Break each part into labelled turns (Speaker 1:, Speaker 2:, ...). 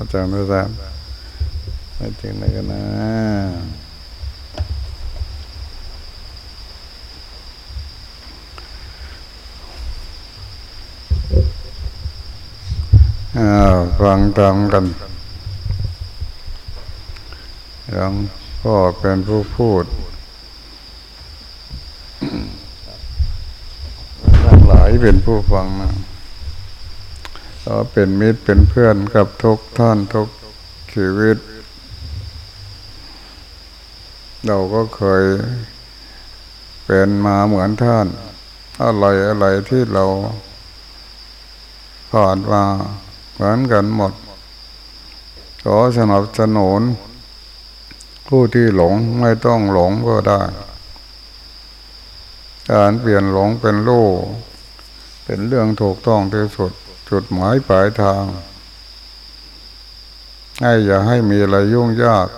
Speaker 1: อาจารย์อาจารย์ไม่จริงเลยกันนะฟังตามกันยังพ่อเป็นผู้พูดทั้งหลายเป็นผู้ฟังนะ เราเป็นมิตรเป็นเพื่อนกับทุกท่านทุกชีวิต เราก็เคยเป็นมาเหมือนท่าน อะไรอะไรที่เราผ่านมาเหมือนกันหมด ขอสนับสนุนผู้ที่หลงไม่ต้องหลงก็ได้ การเปลี่ยนหลงเป็นรู้เป็นเรื่องถูกต้องที่สุด จุดหมายปลายทาง ให้อย่าให้มีอะไรยุ่งยาก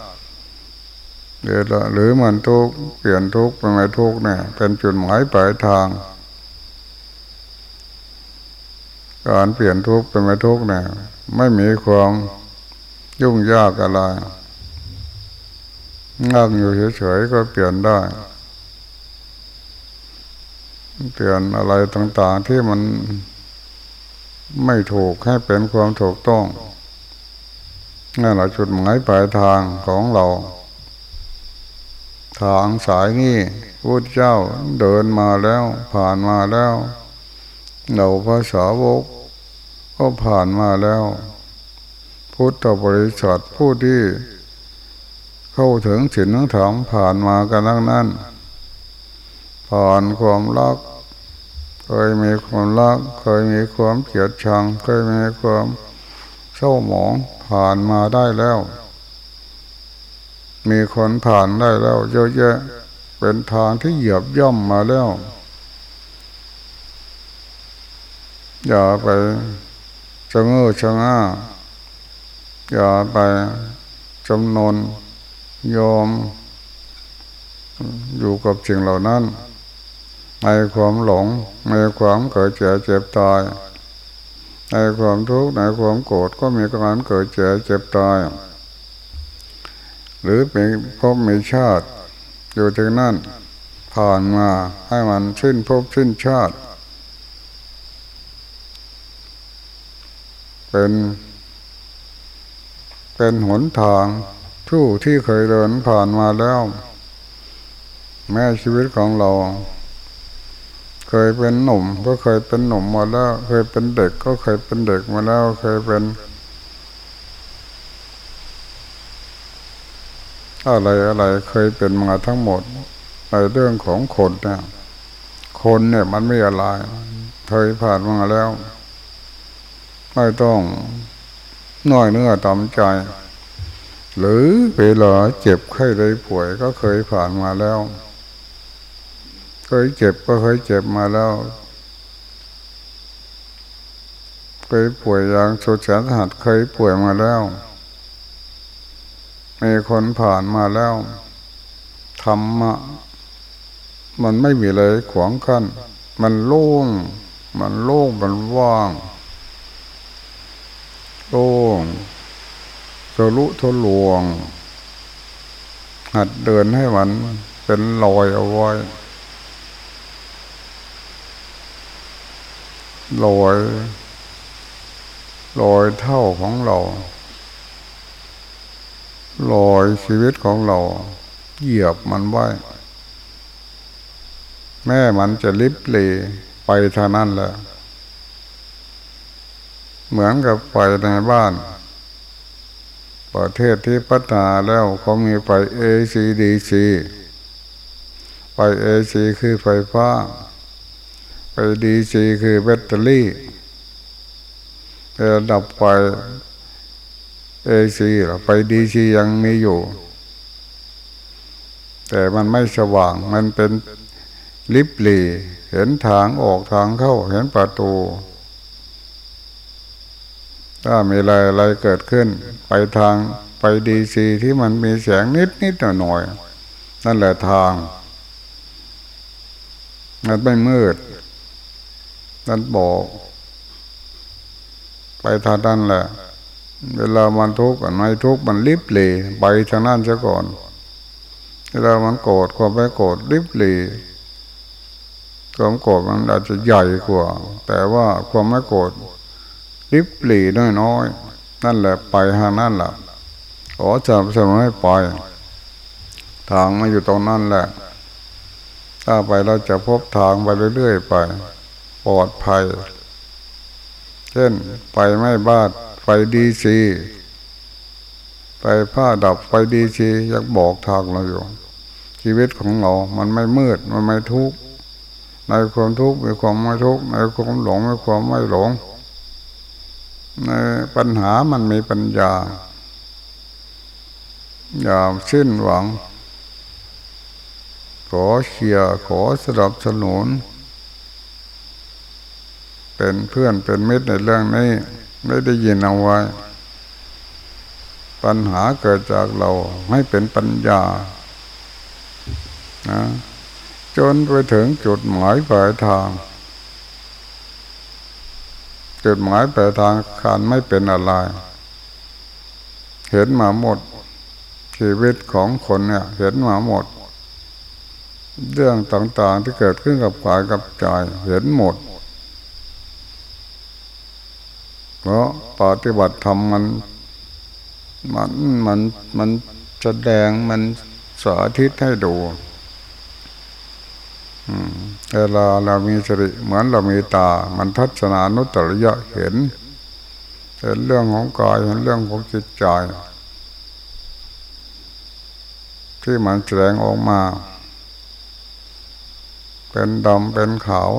Speaker 1: หรือหรือมันทุกเปลี่ยนทุกเป็นไม่ทุกเนี่ย เป็นจุดหมายปลายทาง การเปลี่ยนทุกเป็นไม่ทุกเนี่ย ไม่มีความยุ่งยากอะไรนั่งอยู่เฉยๆก็เปลี่ยนได้ เปลี่ยนอะไรต่าง ๆ ที่มัน ไม่ถูกให้เป็นความถูกต้องนั่นแหละจุดหมายปลายทางของเรา ทางสายนี้พุทธเจ้าเดินมาแล้วผ่านมาแล้วเราภาษาวกก็ผ่านมาแล้ว พุทธบริษัทผู้ที่เข้าถึงศีลธรรมผ่านมากันทั้งนั้น ผ่านความรัก เคยมีความรักเคยมีความเกลียดชัง เคยมีความเศร้าหมองผ่านมาได้แล้ว มีคนผ่านได้แล้วเยอะแยะเป็นทางที่เหยียบย่ำมาแล้ว อย่าไปชะเง้อชะง่าอย่าไปจำนนยอมอยู่กับสิ่งเหล่านั้น ในความหลงในความเกิดเจ็บเจ็บตายในความทุกข์ในความโกรธก็มีการเกิดเจ็บเจ็บตาย หรือเป็นพบมีชาติ อยู่ที่นั่นผ่านมาให้มันสิ้นพบสิ้นชาติ เป็นเป็นหนทางผู้ที่เคยเดินผ่านมาแล้ว แม้ชีวิตของเรา เคยเป็นหนุ่ม ก็เคยเป็นหนุ่มมาแล้ว เคยเป็นเด็ก ก็เคยเป็นเด็กมาแล้ว เคยเป็น อะไรอะไรเคยเป็นมาทั้งหมดในเรื่องของคนเนี่ยคนเนี่ยมันไม่อะไรเคยผ่านมาแล้ว ไม่ต้องน้อยเนื้อต่ำใจ หรือเวลาเจ็บไข้ได้ป่วยก็เคยผ่านมาแล้ว เคยเจ็บก็เคยเจ็บมาแล้วเคยป่วยอย่างสุดแสนหัดเคยป่วยมาแล้ว มีคนผ่านมาแล้วธรรมะมันไม่มีเลยขวางขั้นมันโล่ง มันโล่งมันว่างโล่งทะลุทะลวง หัดเดินให้มันเป็นรอยเอาไว้ รอยรอยเท่าของเรารอยชีวิตของเรา เหยียบมันไว้ แม่มันจะลิบเลไปทางนั้นแหละเหมือนกับไฟในบ้าน ประเทศที่พัฒนาแล้วเขามีไฟ ACDC ไฟ AC คือไฟฟ้า ไฟ DC คือแบตเตอรี่ระดับไฟ AC ไฟ DC ยังมีอยู่ แต่มันไม่สว่างมันเป็นลิบลีเห็นทางออกทางเข้าเห็นประตู ถ้ามีอะไรอะไรเกิดขึ้น ไปทางไปดีซีที่มันมีแสงนิดนิดหน่อยหน่อยนั่นแหละทาง มันไม่มืด นั่นบอก ไปทางนั้นแหละ เวลามันทุกข์มันไม่ทุกข์มันลิบหลีไปทางนั้นซะก่อน เวลามันโกรธความไม่โกรธลิบหลีความโกรธมันอาจจะใหญ่กว่า แต่ว่าความไม่โกรธลิบหลีน้อยๆนั่นแหละไปทางนั้นแหละขอจะสนับให้ไปทางมาอยู่ตรงนั้นแหละ ถ้าไปเราจะพบทางไปเรื่อยๆไป ปลอดภัย เช่นไปไม่บ้านไฟดีซีไปผ้าดับไฟดีซียังบอกทางเราอยู่ ชีวิตของเรา มันไม่มืดมันไม่ทุกข์ในความทุกข์มีความไม่ทุกข์ในความหลงมีความไม่หลงในปัญหามันมีปัญญา อย่าสิ้นหวัง ขอเชียร์ขอสนับสนุน เป็นเพื่อนเป็นมิตรในเรื่องนี้ ไม่ได้ยินเอาไว้ ปัญหาเกิดจากเราให้เป็นปัญญานะจนไปถึงจุดหมายปลายทาง จุดหมายปลายทางการไม่เป็นอะไร เห็นมาหมด ชีวิตของคนเนี่ย เห็นมาหมด เรื่องต่างๆที่เกิดขึ้นกับกายกับใจเห็นหมด เพราะปฏิบัติธรรมมันมันมันมันแสดงมันสาธิตให้ดูเวลาเรามีสติเหมือนเรามีตา มันทัศนานุตริยะเห็นเห็นเรื่องของกายเห็นเรื่องของจิตใจ ที่มันแสดงออกมา เป็นดำเป็นขาว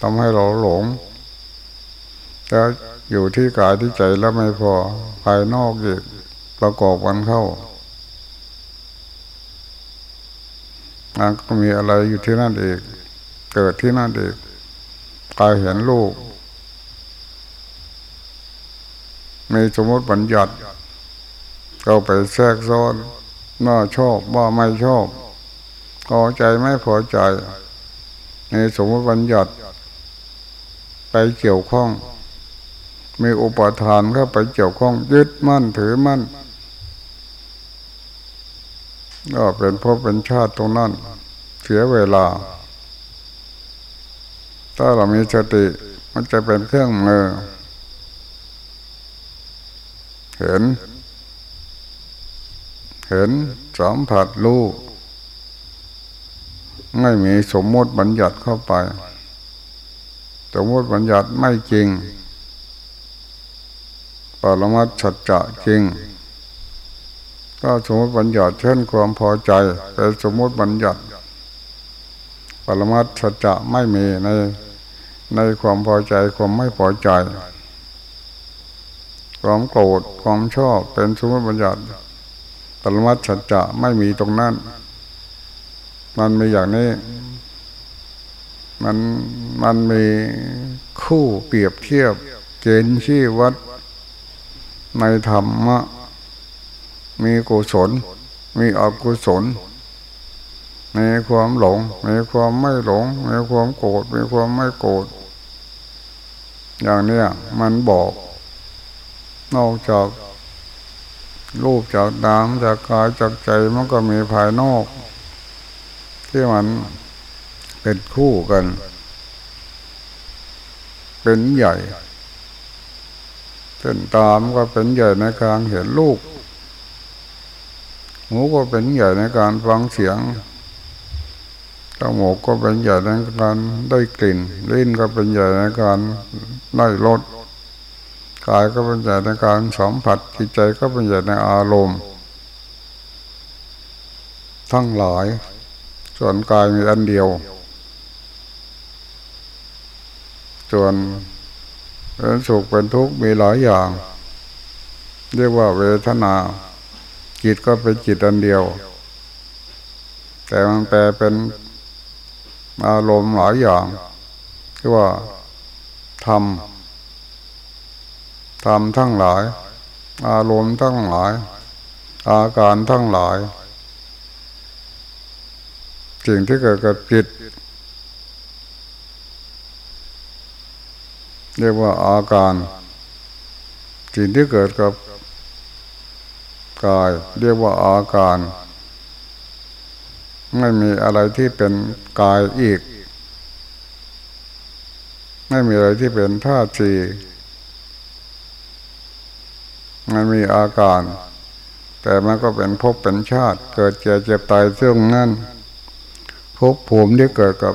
Speaker 1: ทำให้เราหลงแล้ว อยู่ที่กายที่ใจแล้วไม่พอ ภายนอกอีกประกอบกันเข้ามันก็มีอะไรอยู่ที่นั่นเองเกิดที่นั่นเองกายเห็นลูกมีสมมติบัญญัติเราไปแทรกซ้อนน่าชอบว่าไม่ชอบพอใจไม่พอใจในสมมติบัญญัติ ไปเกี่ยวข้อง มีอุปทานเข้าไปเกี่ยวข้องยึดมั่นถือมั่นก็เป็นพบเป็นชาติตรงนั้น เสียเวลา ถ้าเรามีสติมันจะเป็นเครื่องมือ เห็น เห็นสัมผัสรู้ไม่มีสมมติบัญญัติเข้าไป สมมติบัญญัติไม่จริง ปรมัตฉัจจะจริงก็สมมติบัญญัติเช่นความพอใจเป็นสมมติบัญญัติปรมัตฉัจจะไม่มีในในความพอใจความไม่พอใจ ความโกรธความชอบเป็นสมมติบัญญัติปรมัตฉัจจะไม่มีตรงนั้น มันมีอย่างนี้ มันมันมีคู่เปรียบเทียบเกณฑ์ชี้วัด ในธรรมะ มีกุศล มีอกุศลมีความหลง มีความไม่หลง มีความโกรธ มีความไม่โกรธ อย่างเนี้ยมันบอก นอกจากรูปจากน้ำจากกายจากใจมันก็มีภายนอก ที่มันเป็นคู่กัน เป็นใหญ่ เส้นตามก็เป็นใหญ่ในการเห็นลูก หูก็เป็นใหญ่ในการฟังเสียงจมูกก็เป็นใหญ่ในการได้กลิ่น ลิ้นก็เป็นใหญ่ในการได้รสกายก็เป็นใหญ่ในการสัมผัสจิตใจก็เป็นใหญ่ในอารมณ์ ทั้งหลาย ส่วนกายมีอันเดียว ส่วน เป็นสุขเป็นทุกข์มีหลายอย่าง เรียกว่าเวทนา จิตก็เป็นจิตอันเดียว แต่มันแปลเป็นอารมณ์หลายอย่างที่ว่าทำทำทั้งหลาย อารมณ์ทั้งหลาย อาการทั้งหลาย สิ่งที่เกิดกับจิต เรียกว่าอาการสิ่งที่เกิดกับกาย เรียกว่าอาการ ไม่มีอะไรที่เป็นกายอีก ไม่มีอะไรที่เป็นท่าทีมันมีอาการ แต่มันก็เป็นภพเป็นชาติ เกิดเจ็บเจ็บตายซึ่งนั่นภพภูมิที่เกิดกับ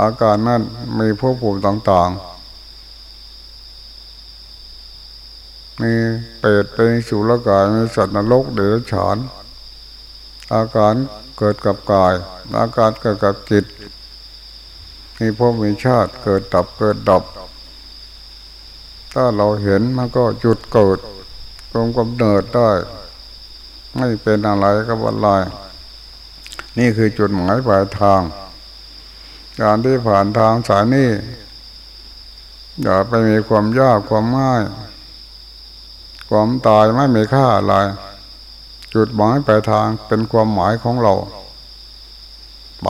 Speaker 1: อาการนั้นมีภพภูมิต่าง ๆ มีเปรตเป็นสุรกายมีสัตว์นรกเดรัจฉาน อาการเกิดกับกาย อาการเกิดกับจิตมีภพมีชาติเกิดดับเกิดดับ ถ้าเราเห็นมันก็หยุดเกิดตรงกำเนิดได้ ไม่เป็นอะไรก็บรรลายนี่คือจุดหมายปลายทาง การที่ผ่านทางสายนี้อย่าไปมีความยากความง่าย ความตายไม่มีค่าอะไรจุดหมายปลายทางเป็นความหมายของเรา ไป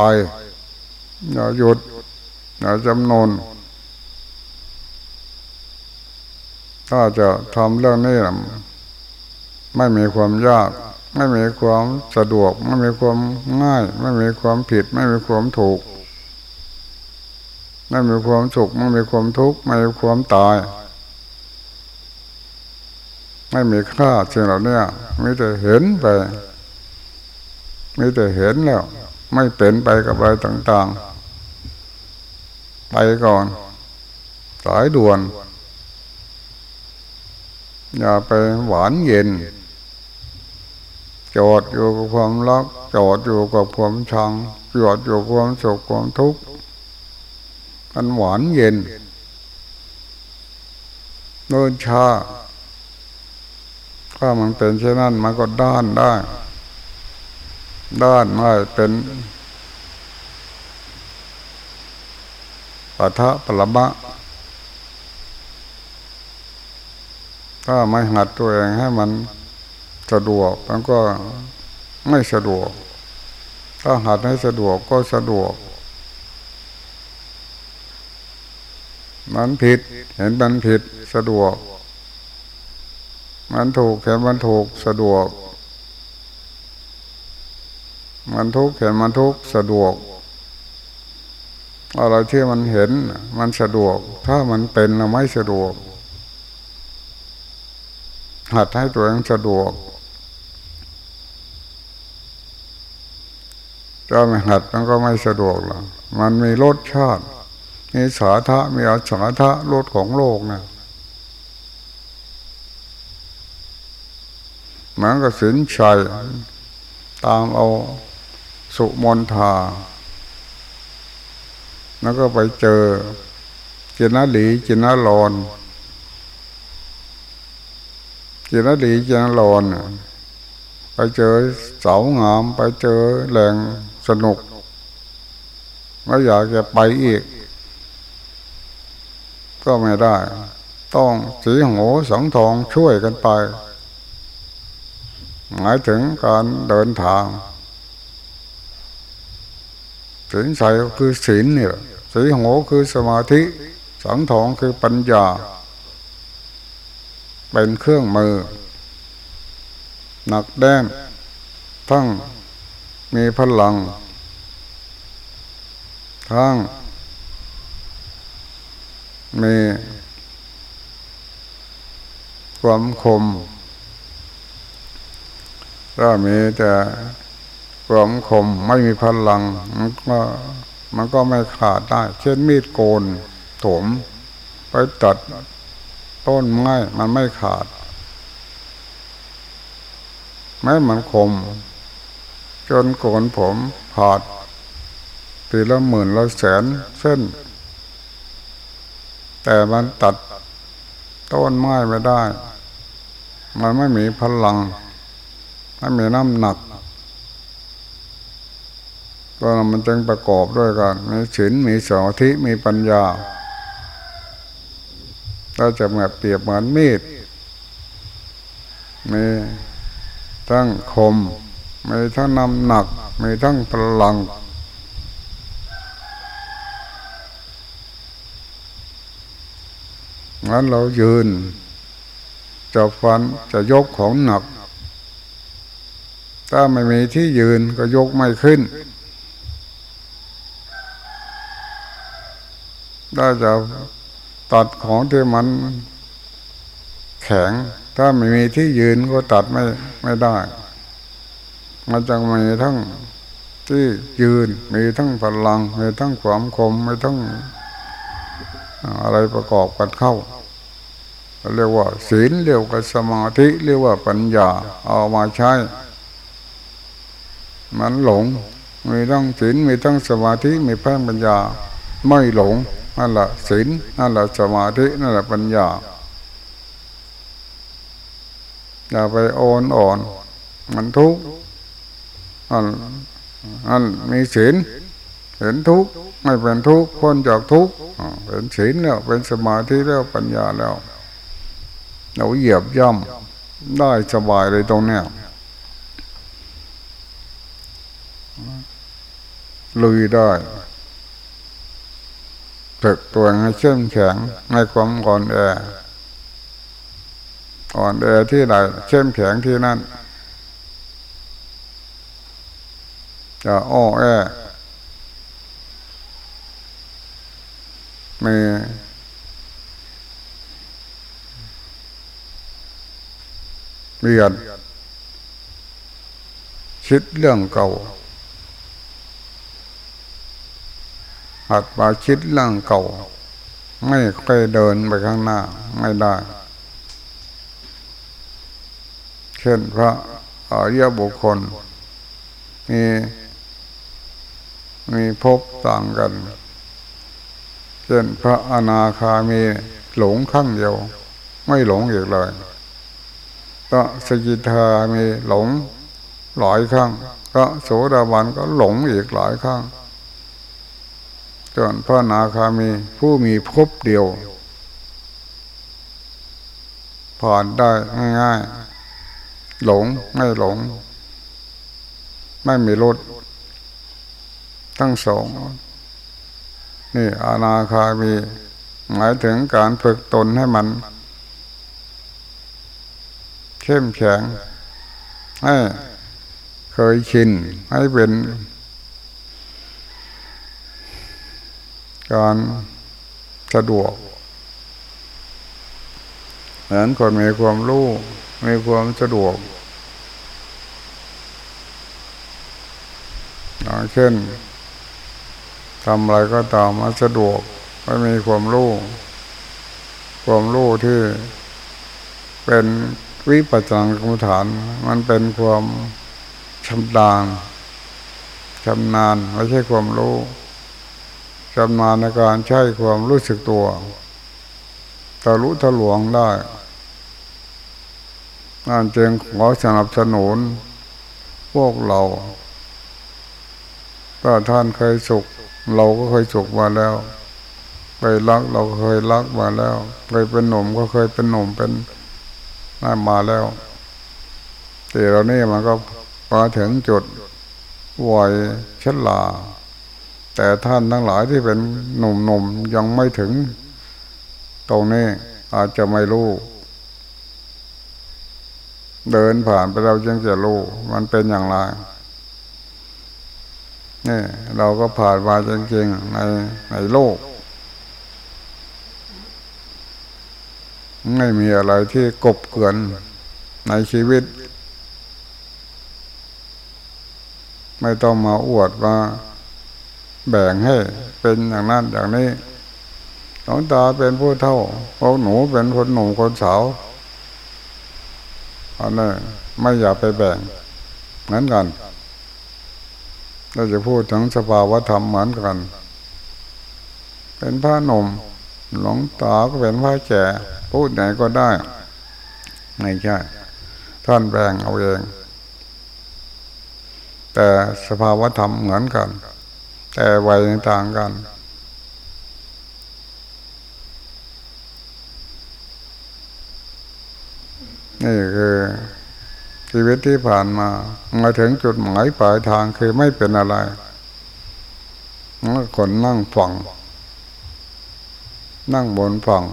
Speaker 1: อย่าหยุดอย่าจำนนถ้าจะทำเรื่องนี้ไม่มีความยาก ไม่มีความสะดวก ไม่มีความง่าย ไม่มีความผิด ไม่มีความถูก ไม่มีความสุขไม่มีความทุกข์ไม่มีความตาย ไม่มีค่าสิ่งเหล่านี้ไม่แต่เห็นไปไม่แต่เห็นแล้ว ไม่เป็นไปกับอะไรต่างๆ ไปก่อน สายด่วน อย่าไปหวานเย็น จอดอยู่กับความรัก จอดอยู่กับความชัง จอดอยู่ความสุขความทุกข์มันหวานเย็นเดินชา ถ้ามันเป็นเช่นนั้นมันก็ด้านได้ ด้านไม่เป็นปะทะปรมะถ้าไม่หัดตัวเองให้มันสะดวกมันก็ไม่สะดวก ถ้าหัดให้สะดวกก็สะดวก มันผิด เห็นมันผิดสะดวก มันถูกเห็นมันถูกสะดวก มันทุกข์เห็นมันทุกข์สะดวกอะไรที่มันเห็นมันสะดวก ถ้ามันเป็นเราไม่สะดวก หัดให้ตัวเองสะดวกถ้าไม่หัดมันก็ไม่สะดวกหรอกมันมีรสชาติมีสาทะมีอาสาทะรสของโลกนะ เหมือนกับสินชัย ตามเอาสุมนทา แล้วก็ไปเจอจินหลีจินลอนจินหลีจินลอนไปเจอเสางาม ไปเจอแหล่งสนุกไม่อยากจะไปอีก ก็ไม่ได้ ต้องสีหงสังทองช่วยกันไป หมายถึงการเดินทางสินใสคือศีลเนี่ยสีหงคือสมาธิ สังทองคือปัญญา เป็นเครื่องมือ หนักแน่นทั้งมีพลัง ทั้งมีความคม ถ้ามีแต่ความคมไม่มีพลัง มันก็มันก็ไม่ขาดได้ เช่นมีดโกนถมไปตัดต้นไม้มันไม่ขาด แม้มันคม จนโกนผมผาดตีละหมื่นละแสนเส้น แต่มันตัดต้นไม้ไม่ได้ มันไม่มีพลัง ไม่มีน้ำหนักก็มันจึงประกอบด้วยกัน มีศีลมีสมาธิมีปัญญาเราจะแบบเปรียบเหมือนมีดมีทั้งคม มีทั้งน้ำหนัก มีทั้งพลังงั้นเรายืนจะฟันจะยกของหนัก ถ้าไม่มีที่ยืนก็ยกไม่ขึ้นถ้าจะตัดของที่มันแข็ง ถ้าไม่มีที่ยืนก็ตัดไม่ไม่ได้ มันจะมีทั้งที่ยืน มีทั้งพลัง มีทั้งความคม มีทั้งอะไรประกอบกันเข้าเรียกว่าศีลเรียกว่าสมาธิเรียกว่าปัญญาเอามาใช้ มันหลงมีทั้งศีลมีทั้งสมาธิมีพระปัญญา ไม่หลงนั่นแหละศีลนั่นแหละสมาธินั่นแหละปัญญาอย่าไปโอนอ่อน มันทุกข์อันอันมีศีลเห็นทุกข์ไม่เป็นทุกข์พ้นจากทุกข์เป็นศีลแล้วเป็นสมาธิแล้วปัญญาแล้วเราเหยียบย่ำได้สบายเลยตรงเนี้ย ลุยได้ฝึกตัวให้เข้มแข็งในความอ่อนแออ่อนแอที่ไหนเข้มแข็งที่นั่นจะอ้อแอมีเรียนคิดเรื่องเก่า หัดมาคิดเรื่องเก่า ไม่เคยเดินไปข้างหน้าไม่ได้ เช่นพระอริยบุคคล มีมีพบต่างกัน เช่นพระอนาคามีหลงข้างเดียว ไม่หลงอีกเลยพระสกิทามีหลงหลายครั้งพระโสดาบันก็หลงอีกหลายครั้ง จนพระนาคามีผู้มีพบเดียว ผ่านได้ง่ายๆหลงไม่หลง ไม่มีรถทั้งสอง นี่อานาคามี หมายถึงการฝึกตนให้มัน เข้มแข็งให้เคยชินให้เป็น การสะดวกเหมือนคนมีความรู้มีความสะดวกอย่างเช่นทำอะไรก็ตามมาสะดวกไม่มีความรู้ความรู้ที่เป็นวิปัสสนากรรมฐาน มันเป็นความชำนาญชำนาญไม่ใช่ความรู้ ชำนาญในการใช้ความรู้สึกตัวทะลุทะลวงได้งานเจงขอสนับสนุนพวกเรา ถ้าท่านเคยสุข เราก็เคยสุขมาแล้วเคยรักเราก็เคยรักมาแล้วเคยเป็นหนุ่มก็เคยเป็นหนุ่มเป็นน่ามาแล้วแต่เรานี่มันก็มาถึงจุดวัยชลา แต่ท่านทั้งหลายที่เป็นหนุ่มๆยังไม่ถึง ตรงนี้อาจจะไม่รู้ เดินผ่านไปเราจึงจะรู้ มันเป็นอย่างไรนี่เราก็ผ่านมาจริงๆในในโลก ไม่มีอะไรที่กบเกินในชีวิต ไม่ต้องมาอวดว่า แบ่งให้เป็นอย่างนั้นอย่างนี้หลวงตาเป็นผู้เท่าพวกหนูเป็นคนหนุ่มคนสาวอันนี้นไม่อยากไปแบ่งเหมือนกันเราจะพูดถึงสภาวธรรมเหมือนกัน เป็นพระหนุ่มหลวงตาก็เป็นพระแก่พูดไหนก็ได้ ไม่ใช่ ท่านแบ่งเอาเอง แต่สภาวธรรมเหมือนกัน แต่วัยต่างกัน นี่คือชีวิตที่ผ่านมา มาถึงจุดหมายปลายทางคือไม่เป็นอะไรคนนั่งฝัง นั่งบนฝัง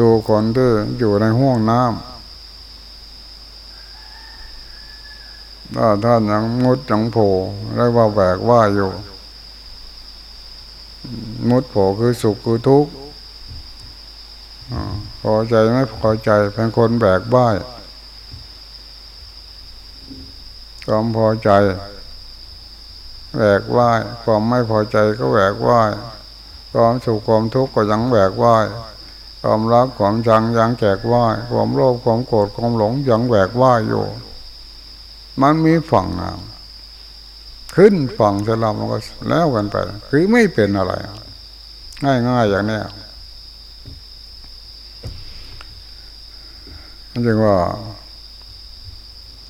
Speaker 1: ดูคนที่อยู่ในห้วงน้ำถ้าท่านยังงดยังโผล่เรียกว่าแหวกว่าอยู่ มุดโผล่คือสุขคือทุกข์พอใจไม่พอใจเป็นคนแบกบ้ายความพอใจแบกว่ายความไม่พอใจก็แบกว่ายความสุขความทุกข์ก็ยังแบกว่ายความรักความจังยังแกกว่ายความโลภความโกรธความหลงยังแบกว่ายอยู่ มันมีฝั่งอะ ขึ้นฝั่งจะเรามันก็แล้วกันไป คือไม่เป็นอะไร ง่ายๆอย่างนี้จึงว่า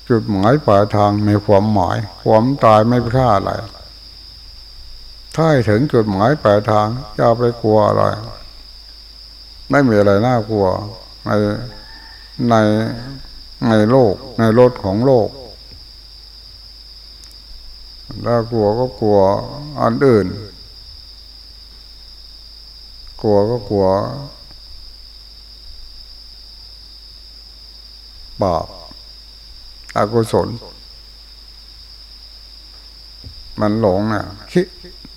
Speaker 1: จุดหมายปลายทางมีความหมาย ความตายไม่ค่าอะไร ถ้าถึงจุดหมายปลายทางจะไปกลัวอะไร ไม่มีอะไรน่ากลัวในในในโลกในรถของโลก ถ้ากลัวก็กลัวอันอื่น กลัวก็กลัวบาปอากุศล มันหลงนะ่ะคิด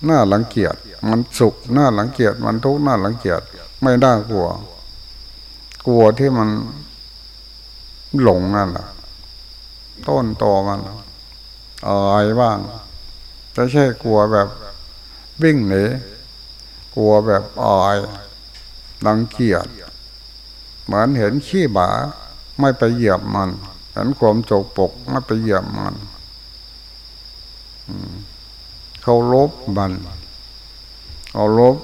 Speaker 1: หน้าหลังเกียจมันสุขหน้าหลังเกียจมันทุกข์หน้าหลังเกียจไม่ได้กลัว กลัวที่มันหลงนั่นแหละต้นตอมันอายบ้าง ไม่ใช่กลัวแบบวิ่งหนีกลัวแบบอายลังเกียจเหมือนเห็นขี้หมาไม่ไปเหยียบมัน เห็นความโจกปกไม่ไปเหยียบมันเขาลบมันเอาลบ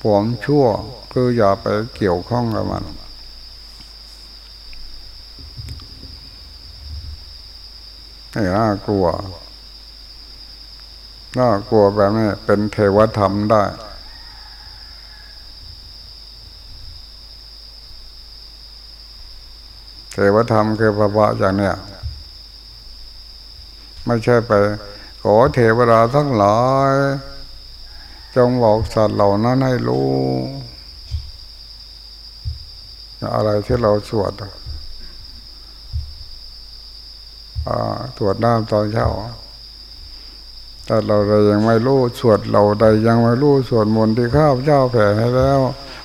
Speaker 1: ผมชั่ว คืออย่าไปเกี่ยวข้องกับมันไม่น่ากลัว น่ากลัวแบบนี้เป็นเทวธรรมได้ เทวธรรมคือภาวะอย่างเนี้ยไม่ใช่ไป ขอเทวดาทั้งหลาย จงบอกสัตว์เหล่านั้นให้รู้ อะไรที่เราสวดตรวจน้ำตอนเช้า ถ้าเราใดยังไม่รู้สวดเราใดยังไม่รู้สวดมนต์ที่ข้าพเจ้าแผ่ให้แล้ว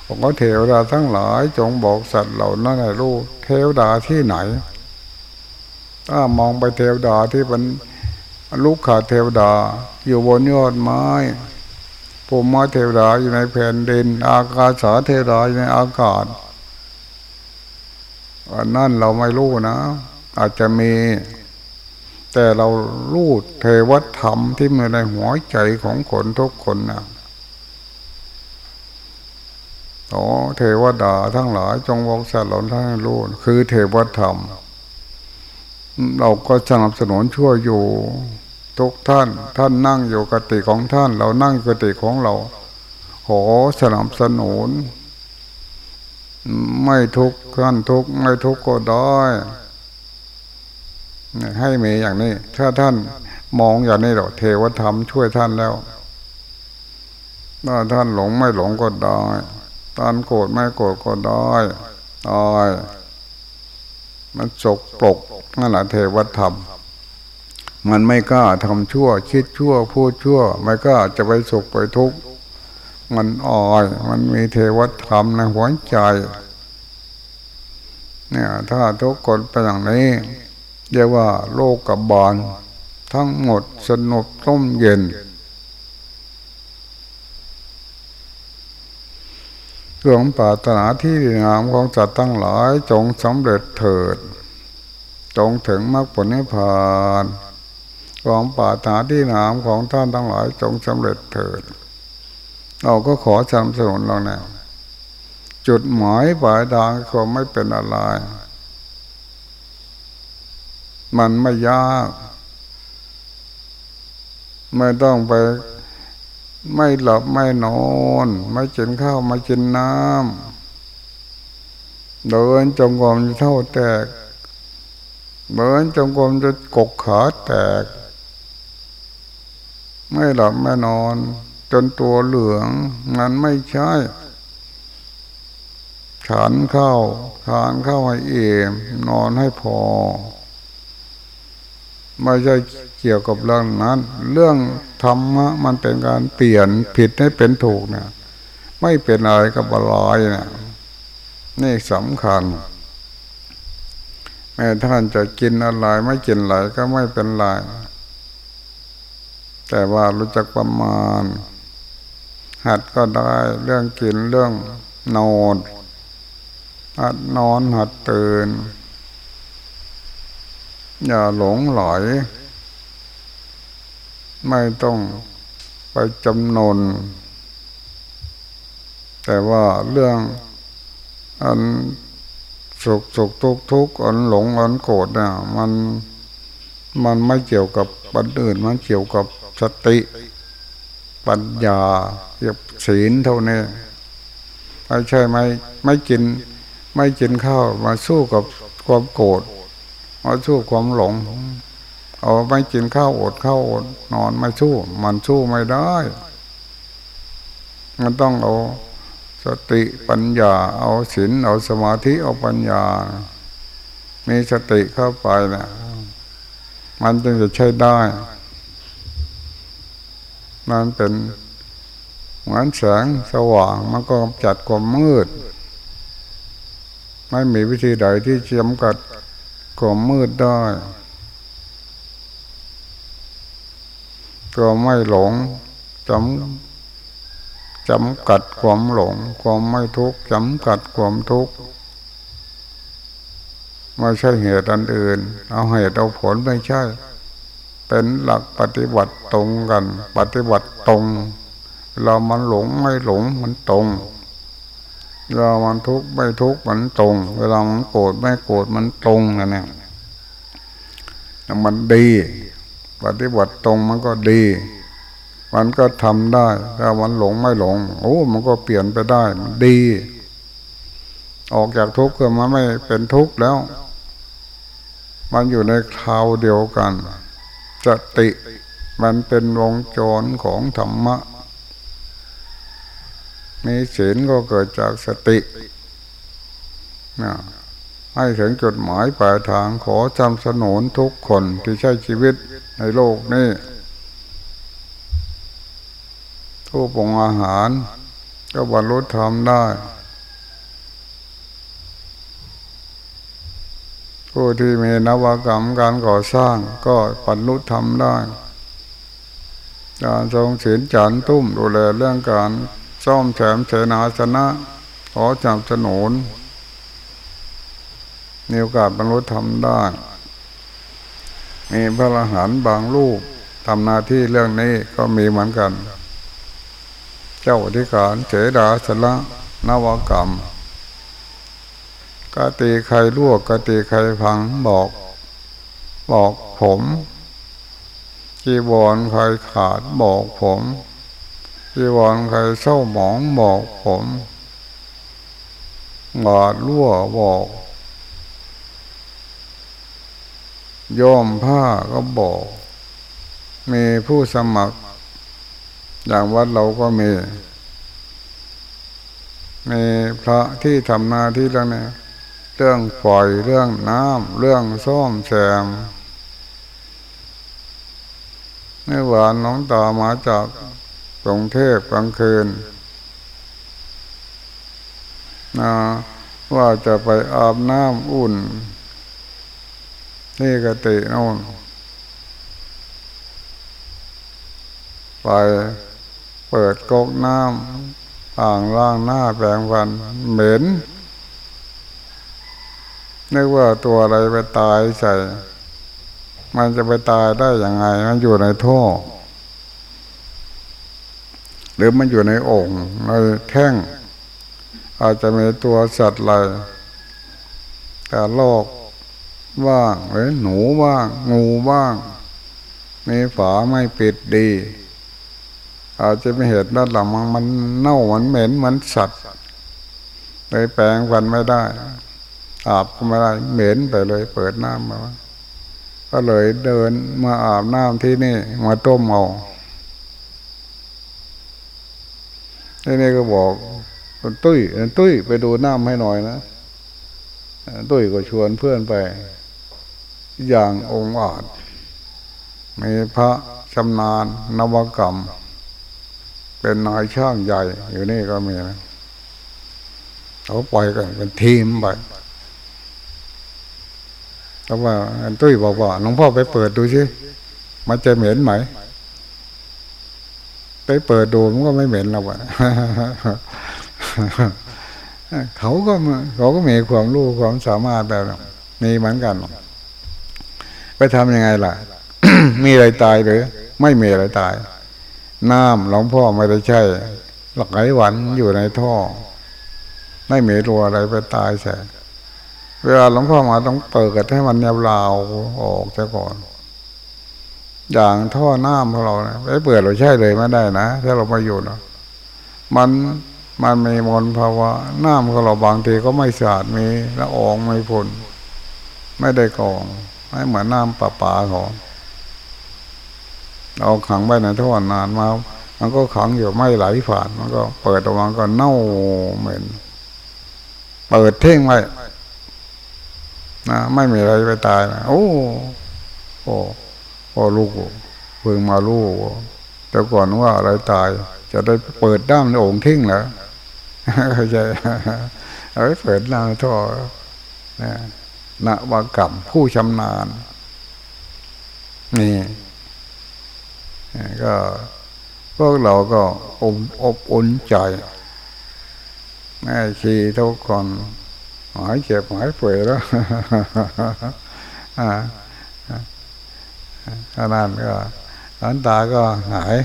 Speaker 1: ผมก็เทวดาทั้งหลายจงบอกสัตว์เหล่านั้นให้รู้เทวดาที่ไหน ถ้ามองไปเทวดาที่เป็นลูกขาเทวดา อยู่บนยอดไม้ภูมิเทวดาอยู่ในแผ่นดิน อากาศาเทวดาอยู่ในอากาศอันนั่นเราไม่รู้นะ อาจจะมี แต่เรารู้เทวธรรมที่มีในหัวใจของคนทุกคนนะโอ้เทวดาทั้งหลายจงวงสัตว์หลนทั้งรู้คือเทวธรรม เราก็สนับสนุนช่วยอยู่ ทุกท่านท่านนั่งอยู่กติของท่าน เรานั่งกติของเราขอสนับสนุน ไม่ทุกท่านทุกไม่ทุกก็ได้ ให้มีอย่างนี้ ถ้าท่านมองอย่างนี้เราเทวธรรมช่วยท่านแล้วถ้าท่านหลงไม่หลงก็ได้ท่านโกรธไม่โกรธก็ได้ตายมันจกปลกนั่นแหละเทวธรรม มันไม่กล้าทำชั่ว คิดชั่ว พูดชั่ว ไม่กล้าจะไปสุขไปทุกข์มันอ่อย มันมีเทวธรรมในหัวใจ เนี่ย ถ้าทุกคนเป็นอย่างนี้ เรียกว่า โลกกับบานทั้งหมดสนุกต้มเย็นเรื่องปาตนาที่งามของจัตตั้งหลายจงสำเร็จเถิด จงถึงมรรคผลนิพพานของปาตนาที่งามของท่านทั้งหลายจงสำเร็จเถิด เราก็ขอจำสนุนเราเนี่ยจุดหมายปลายทางก็ไม่เป็นอะไร มันไม่ยาก ไม่ต้องไป ไม่หลับไม่นอน ไม่กินข้าวไม่กินน้ำเดินจงกรมจะเท่าแตกเดินจงกรมจะกกขาแตก ไม่หลับไม่นอน จนตัวเหลืองมันไม่ใช่ฉานเข้าทานเข้าให้เอมนอนให้พอ ไม่ใช่เกี่ยวกับเรื่องนั้น เรื่องธรรมะมันเป็นการเปลี่ยนผิดให้เป็นถูกเนี่ยไม่เป็นอะไรกับอะไรเนี่ยนี่สำคัญ แม้ท่านจะกินอะไรไม่กินอะไรก็ไม่เป็นไรแต่ว่ารู้จักประมาณ หัดก็ได้เรื่องกินเรื่องนอนหัดนอนหัดตื่น อย่าหลงหลไม่ต้องไปจำนน แต่ว่าเรื่องอันสุขสุขทุกทุกอันหลงอันโกรธเนี่ยมันมันไม่เกี่ยวกับบันอื่นมันเกี่ยวกับสติ ปัญญาเกี่ยวศีลเท่านี้ไม่ใช่ไม่ไม่กิน ไม่กินข้าวมาสู้กับความโกรธ มาสู้ความหลง เอาไม่กินข้าวอดข้าวอด นอนไม่สู้ มันสู้ไม่ได้ มันต้องเอาสติปัญญา เอาศีลเอาสมาธิเอาปัญญา มีสติเข้าไปนะมันจึงจะใช้ได้มันเป็นเหมือนแสงสว่างมันก็จัดความมืด ไม่มีวิธีใดที่จะจำกัด ความมืดได้ก็ไม่หลงจำจำกัดความหลง ความไม่ทุกข์จำกัดความทุกข์ไม่ใช่เหตุอันอื่น เอาเหตุเอาผลไม่ใช่ เป็นหลักปฏิบัติตรงกัน ปฏิบัติตรง เรามันหลงไม่หลงมันตรง เวลามันทุกข์ไม่ทุกข์มันตรง เวลามันโกรธไม่โกรธมันตรงนะเนี่ยมันดี ปฏิบัติตรงมันก็ดี มันก็ทำได้ถ้ามันหลงไม่หลง โอ้มันก็เปลี่ยนไปได้มันดี ออกจากทุกข์ก็มันไม่เป็นทุกข์แล้ว มันอยู่ในคราวเดียวกันสติมันเป็นวงจรของธรรมะ มีศีลก็เกิดจากสตินะให้ถึงจุดหมายปลายทางขอจำสนุนทุกคนที่ใช้ชีวิตในโลกนี้ผู้ปรุงอาหาร ก็บรรลุธรรมได้ ผู้ที่มีนวักรรมการก่อสร้างก็บรรลุธรรมได้ การทรงศีลจันตุ้มดูแลเรื่องการ ซ่อมแถมเสนาสนะ ขอจำสนุนมีโอกาสบรรลุธรรมได้ มีพระอรหันต์บางรูปทำหน้าที่เรื่องนี้ก็มีเหมือนกัน เจ้าอธิการเจดาสละนวกรรมกติใครลวกกติใครพังบอก บอกผมจีวรใครขาดบอกผม จีวรใครเศร้าหมองบอกผมบาดรั่วบอกย่อมผ้าก็บอก มีผู้สมัคร อย่างวัดเราก็มี มีพระที่ทำหน้าที่เรื่องนี้เรื่องฝอยเรื่องน้ำเรื่องซ่อมแซมเมื่อวานน้องตามาจาก กรุงเทพกลางคืนนะว่าจะไปอาบน้ำอุ่น นี่กติโน่นไปเปิดก๊กน้ำอ่างล่างหน้าแปลงฟัน เหม็นนึกว่าตัวอะไรไปตายใส่ มันจะไปตายได้ยังไง มันอยู่ในท่อ หรือมันอยู่ในโอ่งในแท่ง อาจจะมีตัวสัตว์อะไรแต่โลกว่างหรือหนูว่าง งูว่างมีฝาไม่ปิดดี อาจจะไม่เห็นด้านหลังมันมันเน่ามันเหม็นมันสัตว์เลยแปลงฟันไม่ได้ อาบก็ไม่ได้เหม็นไปเลย เปิดน้ำมาก็เลยเดินมาอาบน้ำที่นี่ มาต้มเอาที่ นี่ก็บอกตุ้ยตุ้ยไปดูน้ำให้หน่อยนะตุ้ยก็ชวนเพื่อนไป อย่างองอาจมีพระชำนาญนวกรรม เป็นนายช่างใหญ่ อยู่นี่ก็มีนะเขาปล่อยกัน เป็นทีมไปแต่ว่าตุ้ยบอกว่าหลวงพ่อไปเปิดดูสิมันจะเหม็นไหม ไปเปิดดูมันก็ไม่เหม็นแล้ววะเขาก็เขาก็มีความรู้ความสามารถแบบมีเหมือนกัน ไปทำยังไงล่ะ มีอะไรตายหรือ ไม่มีอะไรตาย น้ำหลวงพ่อไม่ได้ใช่หลักไหลหวันอยู่ในท่อ ไม่มีรัวอะไรไปตายใช่เวลาหลวงพ่อมาต้องเปิดให้มันยาวออกจะก่อน อย่างท่อน้ำของเรานี่ยไปเปิดเราใช่เลยไม่ได้นะถ้าเรามาอยู่นะมันมันมีมลภาวะน้ำของเราบางทีก็ไม่สะอาดมีละอองไม่พ่นไม่ได้กองไม่เหมือนน้ำประปาของเอาขังไว้ในท่อนานมา มันก็ขังอยู่ไม่ไหลผ่าน มันก็เปิดออกมาก็เน่าเหม็น เปิดเท่งไว้นะไม่มีอะไรไปตายนะโอ้โอ้ โอ้ลูกเพิ่งมาลูกแต่ก่อนว่าอะไรตาย จะได้เปิดด้ามในโอ่งทิ้งเหรอเข้าใจเอาไปเปิดด้ามท่อนะนวกรรมผู้ชำนาญ นี่ก็พวกเราก็อบอบอุ่นใจแม่ชีทุกคนหายเจ็บหายป่วยแล้ว อ่านั้นก็หลานตาก็หาย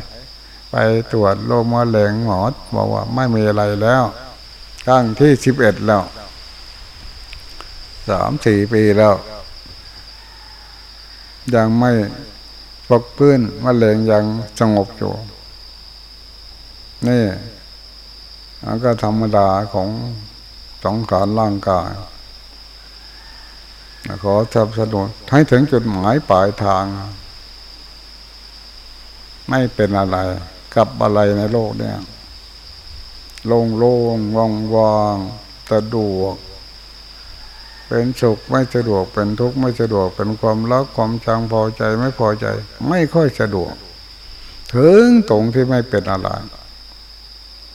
Speaker 1: ไปตรวจโรคมะเร็งหมอบอกว่าไม่มีอะไรแล้วตั้งที่สิบเอ็ดแล้วสามสี่ปีแล้ว ยังไม่ปกพื้นมะเร็งยังสงบอยู่ นี่มันก็ธรรมดาของสองการร่างกาย ขอสนับสนุนให้ถึงจุดหมายปลายทาง ไม่เป็นอะไร กับอะไรในโลกเนี่ยโล่งโล่งว่างว่างสะดวก เป็นสุขไม่สะดวกเป็นทุกข์ไม่สะดวกเป็นความรักความชังพอใจไม่พอใจ ไม่ค่อยสะดวก ถึงตรงที่ไม่เป็นอะไร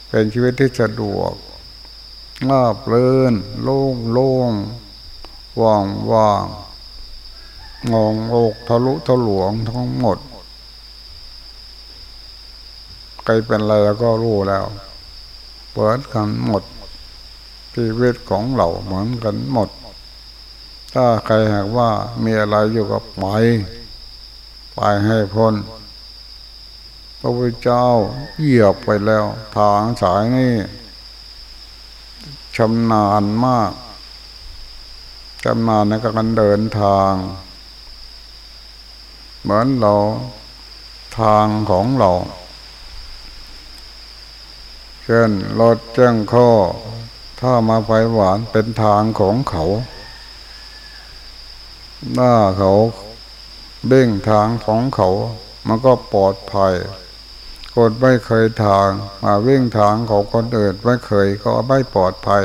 Speaker 1: เป็นชีวิตที่สะดวกราบเลื่นโล่งโล่ง ว่างว่างงงโอกทะลุทะลวงทั้งหมดใครเป็นอะไรแล้วก็รู้แล้วเปิดกันหมดชีวิตของเราเหมือนกันหมด ถ้าใครหากว่ามีอะไรอยู่กับไปไปให้พ้นพระพุทธเจ้าเหยียบไปแล้ว ทางสายนี้ชำนาญมาก ชำนาในการเดินทาง เหมือนเราทางของเราเช่นรถแจ้งข้อ ถ้ามาไฟหวานเป็นทางของเขา หน้าเขาเบ่งทางของเขา มันก็ปลอดภัยคนไม่เคยทาง มาวิ่งทางของคนอื่นไม่เคยก็ไม่ปลอดภัย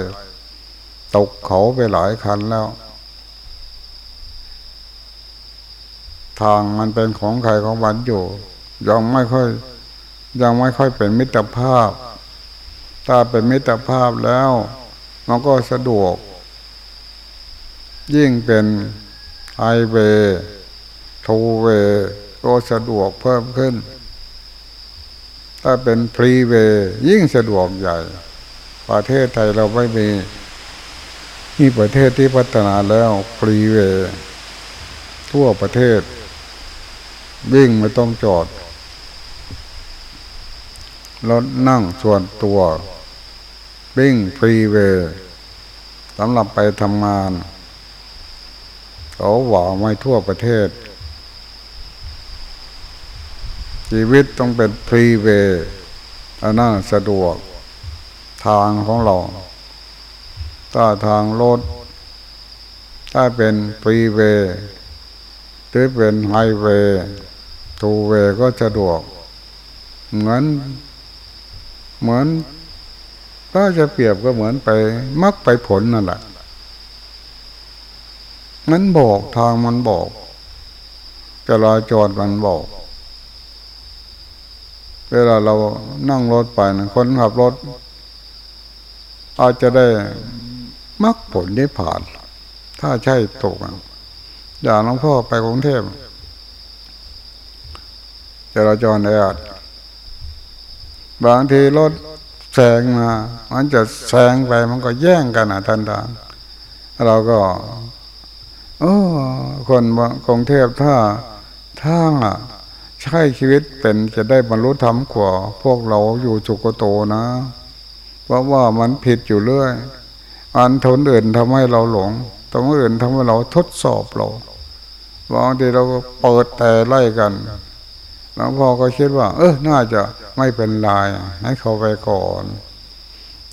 Speaker 1: ตกเขาไปหลายคันแล้ว ทางมันเป็นของใครของมันอยู่ ยังไม่ค่อย ยังไม่ค่อยเป็นมิตรภาพ ถ้าเป็นมิตรภาพแล้ว มันก็สะดวก ยิ่งเป็นไฮเวยทูเวยก็สะดวกเพิ่มขึ้น ถ้าเป็นฟรีเวยยิ่งสะดวกใหญ่ ประเทศไทยเราไม่มีนี่ประเทศที่พัฒนาแล้วฟรีเวยทั่วประเทศ วิ่งไม่ต้องจอดรถนั่งส่วนตัววิ่งฟรีเวย์สำหรับไปทำงานเขาหว่าไม่ทั่วประเทศ ชีวิตต้องเป็น freeway อันนั้นสะดวกทางของเรา ถ้าทางรถ ถ้าเป็น freeway หรือเป็น highway two-way ก็สะดวก เหมือน เหมือน ถ้าจะเปรียบก็เหมือนไป มรรคไปผลนั่นแหละมันบอกทางมันบอกจราจรมันบอก เวลาเรานั่งรถไปนะคนขับรถ อาจจะได้มักผลได้ผ่าน ถ้าใช่ตกอย่างหลวงพ่อไปกรุงเทพ จราจรแออัดบางทีรถแซงมา มันจะแซงไปมันก็แย่งกันอะทันทางเราก็โอ้คนกรุงเทพถ้าถ้าใช้ชีวิตเป็นจะได้บรรลุธรรมกว่าพวกเราอยู่จุกโตนะ เพราะว่ามันผิดอยู่เรื่อย อันทนอื่นทำให้เราหลงตรงอื่นทำให้เราทดสอบเราบางทีเราก็เปิดแต่ไล่กัน หลวงพ่อก็คิดว่า เออน่าจะไม่เป็นไรให้เขาไปก่อน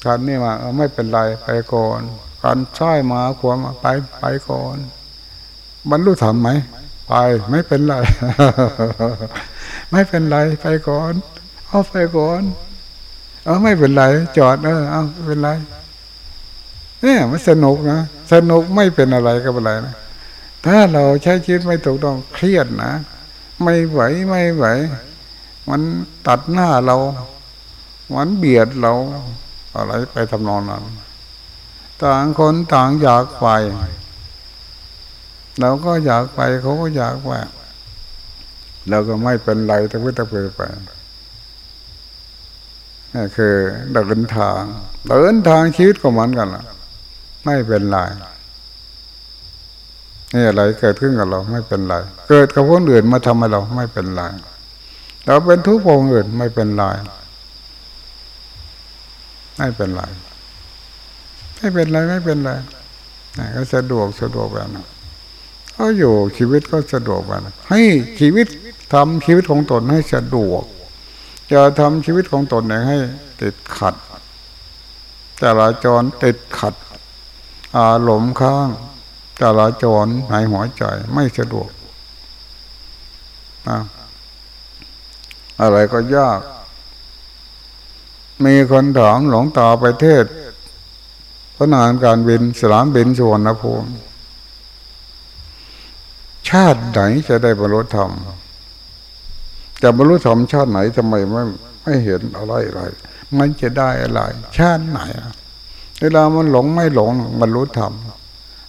Speaker 1: การนี่มาเออไม่เป็นไรไปก่อนการใช้มาขวามาไปไปก่อนบรรลุธรรมไหมไปไม่เป็นไร ไม่เป็นไรไปก่อน เอาไปก่อน เออไม่เป็นไร จอดเออเอาไม่เป็นไรเนี่ยมันสนุกนะสนุกไม่เป็นอะไรก็เป็นไรนะถ้าเราใช้ชีวิตไม่ถูกต้องเครียดนะ ไม่ไหวไม่ไหว มันตัดหน้าเรา มันเบียดเรา อะไรไปทำนองนั้น ต่างคนต่างอยากไป เราก็อยากไปเขาก็อยากไปเราก็ไม่เป็นไรตะพื้นตะเพือไปนี่คือเดินทาง เดินทางชีวิตของมันกันล่ะ ไม่เป็นไร นี่อะไรเกิดขึ้นกับเราไม่เป็นไร เกิดกับคนอื่นมาทำให้เราไม่เป็นไรเราเป็นทุกข์องอื่นไม่เป็นไรไม่เป็นไรไม่เป็นไรไม่เป็นไรก็สะดวกสะดวกแบบนั้นก็อยู่ชีวิตก็สะดวกแบบนั้นให้ชีวิตทำชีวิตของตนให้สะดวกจะทำชีวิตของตนเองให้ติดขัดจราจรติดขัดอารมณ์ข้าง จราจรหายหัวใจไม่สะดวกนะอะไรก็ยาก มีคนถามหลวงตาไปเทศพนานการบินสนามบินสุวรรณภูมิชาติไหนจะได้บรรลุธรรมจะบรรลุธรรมชาติไหนทำไมไม่ไม่เห็นอะไรอะไรมันจะได้อะไร ชาติไหนเวลามันหลงไม่หลงบรรลุธรรม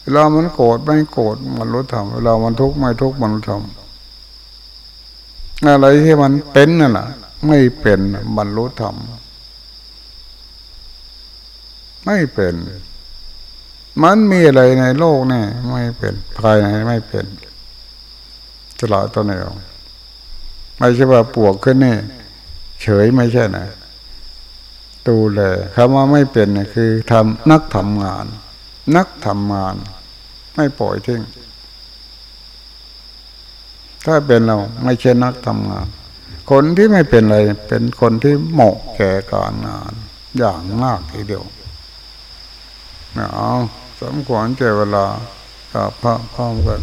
Speaker 1: เวลามันโกรธไม่โกรธมันรู้ธรรมเวลามันทุกข์ไม่ทุกข์มันรู้ธรรมอะไรที่มันเป็นนั่นแหละไม่เป็นบรรลุธรรมไม่เป็น มันมีอะไรในโลกนี่ไม่เป็นภายในไม่เป็นสละตัวเองไม่ใช่ว่าปวกขึ้นนี่เฉยไม่ใช่นะดูแลคำว่าไม่เป็นนี่คือทำนักทำงาน นักทำงาน ไม่ปล่อยทิ้งถ้าเป็นเราไม่ใช่นักทำงาน คนที่ไม่เป็นอะไร เป็นคนที่เหมาะแก่การงาน อย่างมากทีเดียวเอาสมควรเจเวลากับพระพร้อมกัน